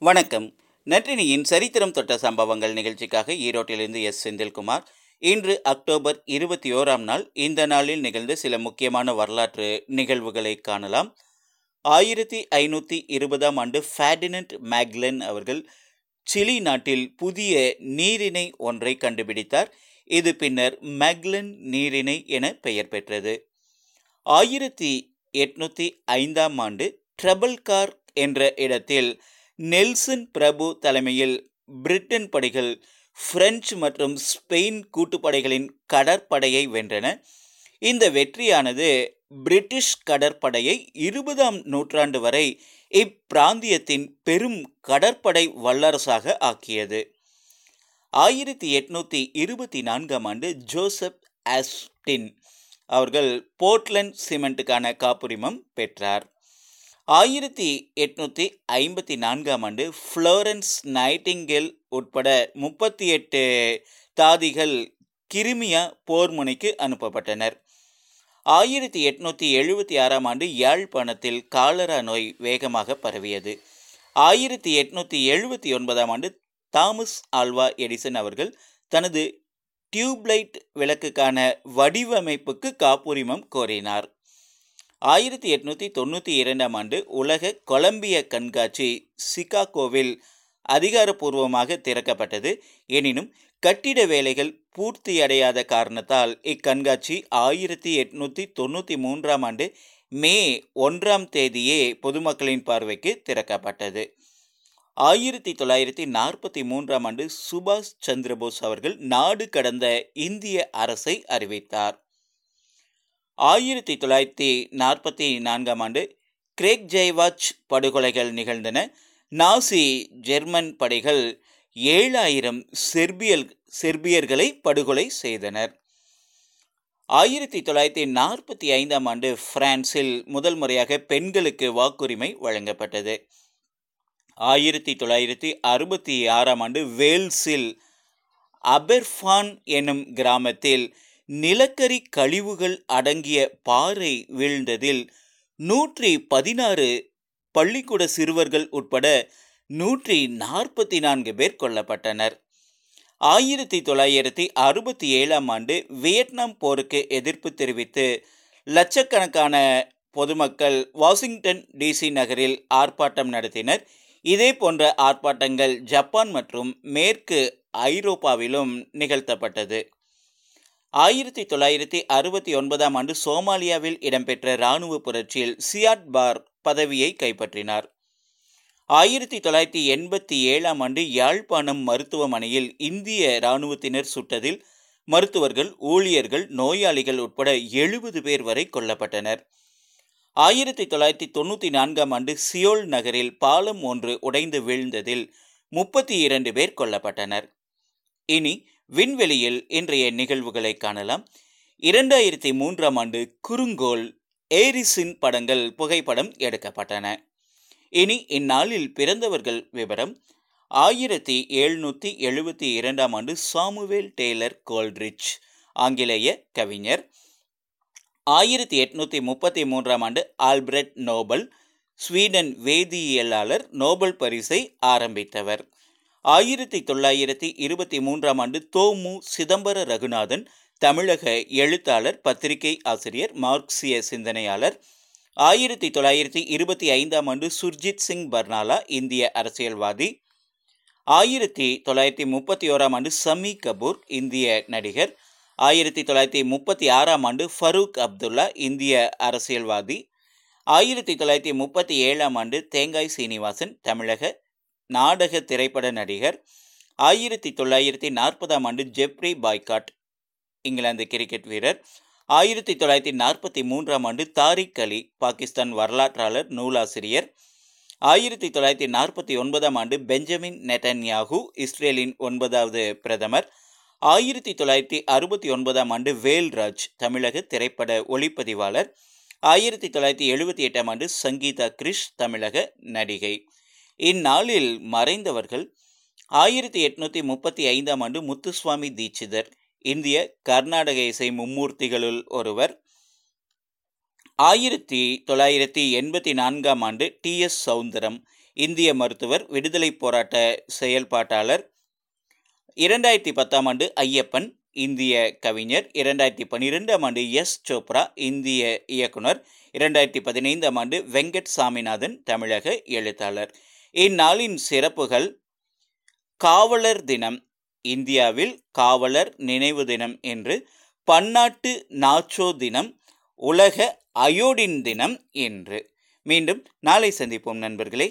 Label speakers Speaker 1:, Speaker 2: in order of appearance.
Speaker 1: வணக்கம். நற்றினியின் சரித்திரம் தொட்ட சம்பவங்கள் நிகழ்ச்சிக்காக ஈரோட்டிலிருந்து எஸ். செந்தில்குமார். இன்று அக்டோபர் இருபத்தி ஓராம் நாள். இந்த நாளில் நிகழ்ந்த சில முக்கியமான வரலாற்று நிகழ்வுகளை காணலாம். ஆயிரத்தி ஐநூற்றி இருபதாம் ஆண்டு ஃபேடினண்ட் மேக்லன் அவர்கள் சிலி நாட்டில் புதிய நீரிணை ஒன்றை கண்டுபிடித்தார். இது பின்னர் மேக்லன் நீரிணை என பெயர் பெற்றது. ஆயிரத்தி எட்நூற்றி ஐந்தாம் ஆண்டு ட்ரபிள் கார் என்ற இடத்தில் நெல்சன் பிரபு தலைமையில் பிரிட்டன் படைகள் பிரெஞ்சு மற்றும் ஸ்பெயின் கூட்டுப்படைகளின் கடற்படையை வென்றன. இந்த வெற்றியானது பிரிட்டிஷ் கடற்படையை இருபதாம் நூற்றாண்டு வரை இப்பிராந்தியத்தின் பெரும் கடற்படை வல்லரசாக ஆக்கியது. ஆயிரத்தி எட்நூற்றி இருபத்தி நான்காம் ஆண்டு ஜோசப் ஆஸ்டின் அவர்கள் போர்ட்லண்ட் சிமெண்ட்டுக்கான காப்புரிமம் பெற்றார். ஆயிரத்தி எட்நூற்றி ஐம்பத்தி நான்காம் ஆண்டு ஃப்ளோரன்ஸ் நைட்டிங்கெல் உட்பட முப்பத்தி எட்டு தாதிகள் கிருமியா போர் முனைக்கு அனுப்பப்பட்டனர். ஆயிரத்தி எட்நூற்றி எழுபத்தி ஆறாம் ஆண்டு யாழ்ப்பாணத்தில் காலரா நோய் வேகமாக பரவியது. ஆயிரத்தி எட்நூற்றி எழுபத்தி ஒன்பதாம் ஆண்டு தாமஸ் ஆல்வா எடிசன் அவர்கள் தனது டியூப்லைட் விளக்குக்கான வடிவமைப்புக்கு காப்புரிமம் கோரினார். ஆயிரத்தி எட்நூற்றி தொண்ணூற்றி இரண்டாம் ஆண்டு உலக கொலம்பிய கண்காட்சி சிகாகோவில் அதிகாரப்பூர்வமாக திறக்கப்பட்டது. எனினும் கட்டிட வேலைகள் பூர்த்தியடையாத காரணத்தால் இக்கண்காட்சி ஆயிரத்தி எட்நூற்றி தொண்ணூற்றி மூன்றாம் ஆண்டு மே ஒன்றாம் தேதியே பொதுமக்களின் பார்வைக்கு திறக்கப்பட்டது. ஆயிரத்தி தொள்ளாயிரத்தி நாற்பத்தி மூன்றாம் ஆண்டு சுபாஷ் சந்திரபோஸ் அவர்கள் நாடு கடந்த இந்திய அரசை அறிவித்தார். ஆயிரத்தி தொள்ளாயிரத்தி நாற்பத்தி நான்காம் ஆண்டு கிரேக் ஜெய்வாச் படுகொலைகள் நிகழ்ந்தன. நாசி ஜெர்மன் படைகள் ஏழாயிரம் செர்பியல் செர்பியர்களை படுகொலை செய்தனர். ஆயிரத்தி தொள்ளாயிரத்தி நாற்பத்தி ஐந்தாம் ஆண்டு பிரான்சில் முதல் முறையாக பெண்களுக்கு வாக்குரிமை வழங்கப்பட்டது. ஆயிரத்தி தொள்ளாயிரத்தி அறுபத்தி ஆறாம் ஆண்டு வேல்ஸில் அபெர்ஃபான் எனும் கிராமத்தில் நிலக்கரி கழிவுகள் அடங்கிய பாறை வீழ்ந்ததில் நூற்றி பதினாறு பள்ளிக்கூட சிறுவர்கள் உட்பட நூற்றி நாற்பத்தி நான்கு பேர் கொல்லப்பட்டனர். ஆயிரத்தி தொள்ளாயிரத்தி அறுபத்தி ஏழாம் ஆண்டு வியட்நாம் போருக்கு எதிர்ப்பு தெரிவித்து லட்சக்கணக்கான பொதுமக்கள் வாஷிங்டன் டிசி நகரில் ஆர்ப்பாட்டம் நடத்தினர். இதே போன்ற ஆர்ப்பாட்டங்கள் ஜப்பான் மற்றும் மேற்கு ஐரோப்பாவிலும் நிகழ்த்தப்பட்டது. ஆயிரத்தி தொள்ளாயிரத்தி அறுபத்தி ஒன்பதாம் ஆண்டு சோமாலியாவில் இடம்பெற்ற இராணுவ புரட்சியில் சியாட் பார் பதவியை கைப்பற்றினார். ஆயிரத்தி தொள்ளாயிரத்தி எண்பத்தி ஏழாம் ஆண்டு யாழ்ப்பாணம் மருத்துவமனையில் இந்திய இராணுவத்தினர் சுட்டதில் மருத்துவர்கள் ஊழியர்கள் நோயாளிகள் உட்பட எழுபது பேர் வரை கொல்லப்பட்டனர். ஆயிரத்தி தொள்ளாயிரத்தி தொண்ணூற்றி நான்காம் ஆண்டு சியோல் நகரில் பாலம் ஒன்று உடைந்து வீழ்ந்ததில் முப்பத்தி இரண்டு பேர் கொல்லப்பட்டனர். இனி விண்வெளியில் இன்றைய நிகழ்வுகளை காணலாம். இரண்டாயிரத்தி மூன்றாம் ஆண்டு குறுங்கோல் ஏரிஸின் படங்கள் புகைப்படம் எடுக்கப்பட்டன. இனி இந்நாளில் பிறந்தவர்கள் விவரம். ஆயிரத்தி எழுநூற்றி எழுபத்தி இரண்டாம் ஆண்டு சாமுவேல் டெய்லர் கோல்ட்ரிச் ஆங்கிலேய கவிஞர். ஆயிரத்தி எட்நூற்றி முப்பத்தி மூன்றாம் ஆண்டு ஆல்பிரட் நோபல் ஸ்வீடன் வேதியியலாளர் நோபல் பரிசை ஆரம்பித்தவர். ஆயிரத்தி தொள்ளாயிரத்தி இருபத்தி மூன்றாம் ஆண்டு தோமு சிதம்பர ரகுநாதன் தமிழக எழுத்தாளர் பத்திரிகை ஆசிரியர் மார்க்சிய சிந்தனையாளர். ஆயிரத்தி தொள்ளாயிரத்தி இருபத்தி ஐந்தாம் ஆண்டு சுர்ஜித் சிங் பர்னாலா இந்திய அரசியல்வாதி. ஆயிரத்தி தொள்ளாயிரத்தி முப்பத்தி ஓராம் ஆண்டு சமி கபூர் இந்திய நடிகர். ஆயிரத்தி தொள்ளாயிரத்தி முப்பத்தி ஆறாம் ஆண்டு ஃபரூக் அப்துல்லா இந்திய அரசியல்வாதி. ஆயிரத்தி தொள்ளாயிரத்தி முப்பத்தி ஏழாம் ஆண்டு தேங்காய் சீனிவாசன் தமிழக நாடக திரைப்பட நடிகர் ஆயிரத்தி தொள்ளாயிரத்தி நாற்பதாம் ஆண்டு ஜெப்ரி பாய்காட் இங்கிலாந்து கிரிக்கெட் வீரர். ஆயிரத்தி தொள்ளாயிரத்தி நாற்பத்தி மூன்றாம் ஆண்டு தாரிக் அலி பாகிஸ்தான் வரலாற்றாளர் நூலாசிரியர். ஆயிரத்தி தொள்ளாயிரத்தி நாற்பத்தி ஒன்பதாம் ஆண்டு பெஞ்சமின் நெட்டன்யாகு இஸ்ரேலின் ஒன்பதாவது பிரதமர். ஆயிரத்தி தொள்ளாயிரத்தி அறுபத்தி ஒன்பதாம் ஆண்டு வேல்ராஜ் தமிழக திரைப்பட ஒளிப்பதிவாளர். ஆயிரத்தி தொள்ளாயிரத்தி எழுபத்தி எட்டாம் ஆண்டு சங்கீதா கிரிஷ் தமிழக நடிகை. இந்நாளில் மறைந்தவர்கள் ஆயிரத்தி எட்நூற்றி முப்பத்தி ஐந்தாம் ஆண்டு முத்துசுவாமி தீட்சிதர் இந்திய கர்நாடக இசை மும்மூர்த்திகளுள் ஒருவர். ஆயிரத்தி தொள்ளாயிரத்தி எண்பத்தி நான்காம் ஆண்டு டி எஸ் சவுந்தரம் இந்திய மருத்துவர் விடுதலை போராட்ட செயல்பாட்டாளர். இரண்டாயிரத்தி பத்தாம் ஆண்டு ஐயப்பன் இந்திய கவிஞர். இரண்டாயிரத்தி பன்னிரெண்டாம் ஆண்டு எஸ் சோப்ரா இந்திய இயக்குனர். இரண்டாயிரத்தி பதினைந்தாம் ஆண்டு வெங்கட் சாமிநாதன் தமிழக எழுத்தாளர். இந்நாளின் சிறப்புகள் காவலர் தினம் இந்தியாவில் காவலர் நினைவு தினம் என்று பன்னாட்டு நாச்சோ தினம் உலக அயோடின் தினம் என்று. மீண்டும் நாளை சந்திப்போம் நண்பர்களே.